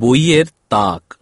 বইয়ের তাক।